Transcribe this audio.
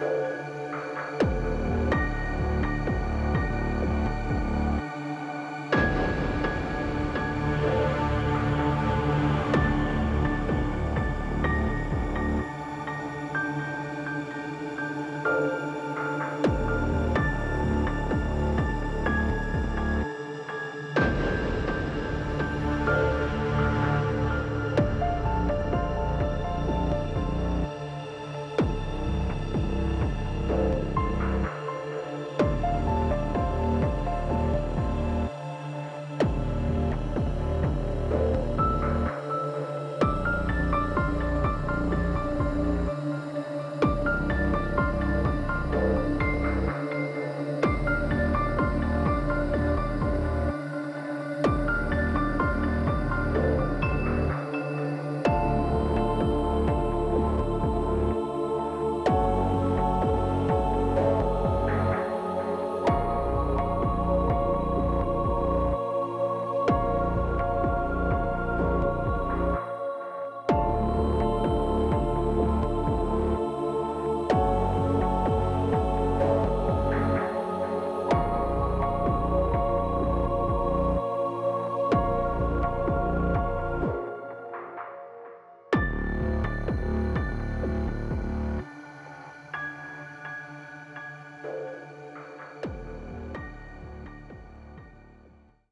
Bye.